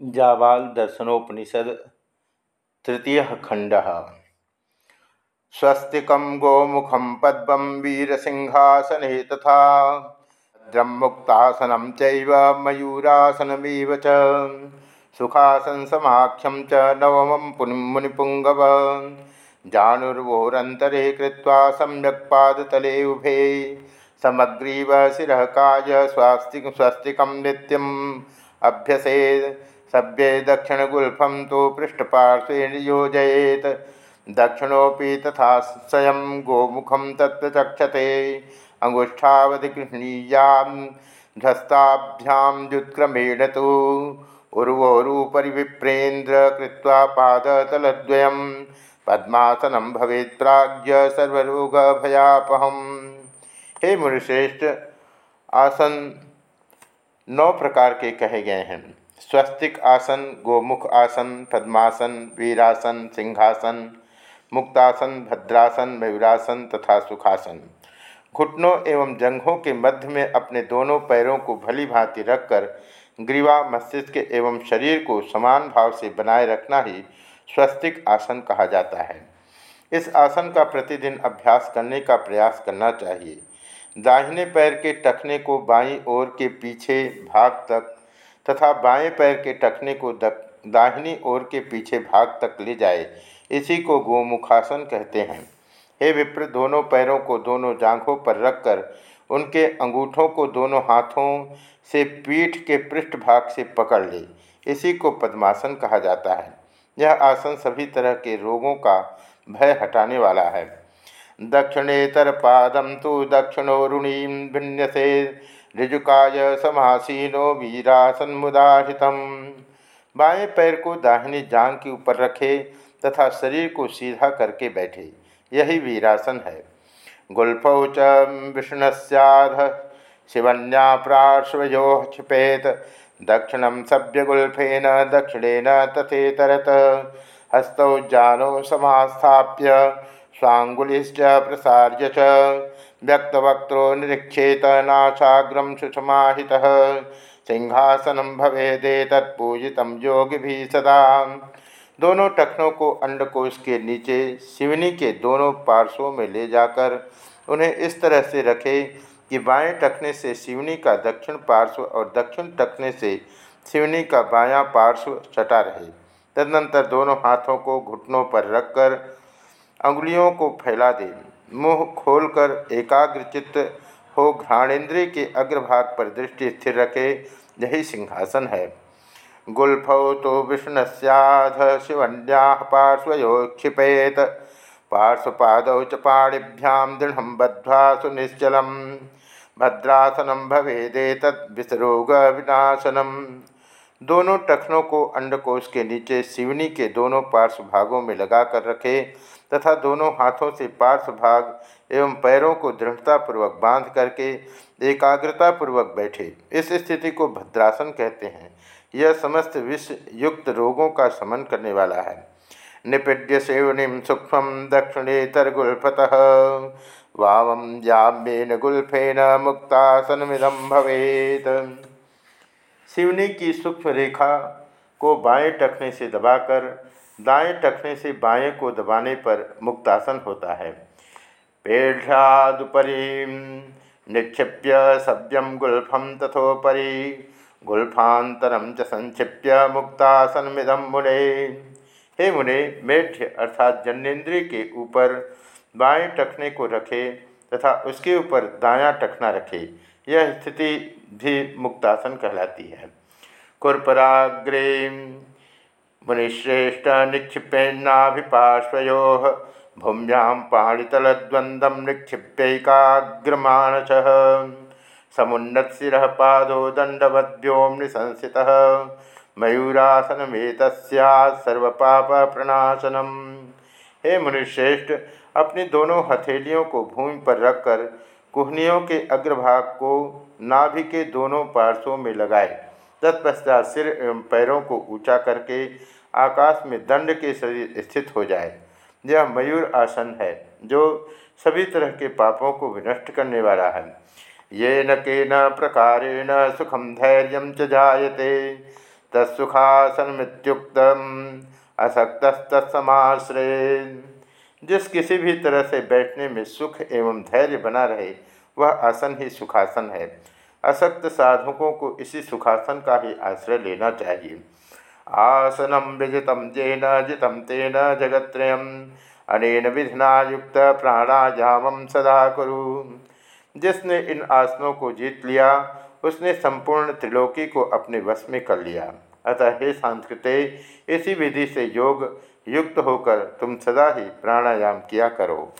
जावाल दर्शनोपनिषद तृतीय खंड स्वस्तिक गोमुखम पद्म वीरसिंहासने तथा द्रमुक्तासनम चूरासनमीव च। सुखासन समाख्यम च नवम मुनिपुंगव जानुर्वोरंतरे कृत्वा सम्यक पादतले उभे। समग्रीव शिव काय स्वास्तिक अभ्यसेद सभ्ये दक्षिणगुल्फं तो पृष्ठपार्श्वे नियोजयेत् दक्षिणोऽपि तथा स्वयं गोमुखं तत्र चक्षते। अङ्गुष्ठावधिगृह्णीयां ध्वस्ताभ्यां व्युत्क्रमेण तो उर्वोरुपरि विप्रेन्द्र कृत्वा पादतलद्वयं। पद्मासनं भवेत् प्राज्ञ सर्वरोगभयापहम्। हे मुनिश्रेष्ठ, आसन नौ प्रकार के कहे गए हैं। स्वस्तिक आसन, गोमुख आसन, पद्मासन, वीरासन, सिंहासन, मुक्तासन, भद्रासन, मयूरासन तथा सुखासन। घुटनों एवं जंघों के मध्य में अपने दोनों पैरों को भली भांति रखकर ग्रीवा मस्तिष्क एवं शरीर को समान भाव से बनाए रखना ही स्वस्तिक आसन कहा जाता है। इस आसन का प्रतिदिन अभ्यास करने का प्रयास करना चाहिए। दाहिने पैर के टखने को बाईं ओर के पीछे भाग तक तथा बाएँ पैर के टखने को दाहिनी ओर के पीछे भाग तक ले जाए। इसी को गोमुखासन कहते हैं। हे विप्र, दोनों पैरों को दोनों जांघों पर रखकर, उनके अंगूठों को दोनों हाथों से पीठ के पृष्ठ भाग से पकड़ ले। इसी को पद्मासन कहा जाता है। यह आसन सभी तरह के रोगों का भय हटाने वाला है। दक्षिणेतर पादम तो दक्षिणोरुणी भिन्न से ऋजुकाय समासीनो वीरासन मुदाहित बाएँ पैर को दाहिनी जांग के ऊपर रखे तथा शरीर को सीधा करके बैठे। यही वीरासन है। गुल्फौ च विष्णुस्याध, शिवन्या प्राश्वयो क्षिपेत, दक्षिण सभ्यगुल्फेन दक्षिणेन तथेतरत। हस्तौ जानो समास्थाप्य स्वांगुलिश्च प्रसार्य च। व्यक्तवक्त्रो निरीक्षेत नाशाग्रम सुषमाहितः सिंहासनम भवेदे तत्पूजित योगी भी सदा। दोनों टखनों को अंडकोश के नीचे शिवनी के दोनों पार्श्वों में ले जाकर उन्हें इस तरह से रखे कि बाएँ टखने से शिवनी का दक्षिण पार्श्व और दक्षिण टखने से शिवनी का बायां पार्श्व सटा रहे। तदनंतर दोनों हाथों को घुटनों पर रखकर अंगुलियों को फैला दे। मुँह खोलकर एकाग्रचित्त हो घ्राणेन्द्रिय के अग्रभाग पर दृष्टि स्थिर रखे, यही सिंहासन है। गुल्फौ तो विष्णुस्याध शिवन्या पार्श्वयो क्षिपेत पार्श्वपाद च बद्ध्वा सुनिश्चल भद्रासनम भवेदेत विसरोग विनाशनम दोनों टखनों को अंडकोश के नीचे शिवनी के दोनों पार्श्व भागों में लगाकर रखे तथा दोनों हाथों से पार्श्व भाग एवं पैरों को दृढ़तापूर्वक बाँध करके एकाग्रतापूर्वक बैठे। इस स्थिति को भद्रासन कहते हैं। यह समस्त विश्व युक्त रोगों का समन करने वाला है। निपीड्य सेवनिम सूक्ष्म दक्षिणेतर गुल्फत वावम जाम्येन गुल्फेन मुक्तासनमिदम भवेत। सिवनी की सूक्ष्म रेखा को बाएँ टखने से दबाकर दाएँ टखने से बाएँ को दबाने पर मुक्तासन होता है। पेढ़ादुपरी निक्षिप्य सभ्यम गुल्फम तथोपरी गुल्फांतरम च संक्षिप्य मुक्तासनमिदम मुने। हे मुने, मेढ्य अर्थात जन्नेन्द्रिय के ऊपर बाएँ टखने को रखे तथा उसके ऊपर दायां टखना रखे, यह स्थिति भी मुक्तासन कहलाती है। कुरपराग्रे मुनिश्रेष्ठ निक्षिपेन्नाभिपार्श्वयो भूम्यां पाणितलद्वन्द्वं निक्षिप्यैकाग्रमानस समुन्नत्शिरः पादो दण्डवद्व्योम्नि संस्थितः मयूरासनमेतस्यात् सर्वपापप्रणाशनम। हे मुनिश्रेष्ठ, अपनी दोनों हथेलियों को भूमि पर रखकर कुहनियों के अग्रभाग को नाभि के दोनों पार्श्वों में लगाए। तत्पश्चात सिर एवं पैरों को ऊँचा करके आकाश में दंड के शरीर स्थित हो जाए। यह मयूर आसन है, जो सभी तरह के पापों को विनष्ट करने वाला है। ये न के न प्रकारेण सुखम धैर्य च जायते तत्सुखासनमित्युक्त असक्तस्तमाश्रय जिस किसी भी तरह से बैठने में सुख एवं धैर्य बना रहे, वह आसन ही सुखासन है। असक्त साधकों को इसी सुखासन का ही आश्रय लेना चाहिए। आसनम विजितम जेन जितम तेन जगत्रय अनेन विधिना युक्त प्राणायाम सदा कुरु। जिसने इन आसनों को जीत लिया, उसने संपूर्ण त्रिलोकी को अपने वश में कर लिया। अतः हे सांस्कृत्य इसी विधि से योग युक्त होकर तुम सदा ही प्राणायाम किया करो।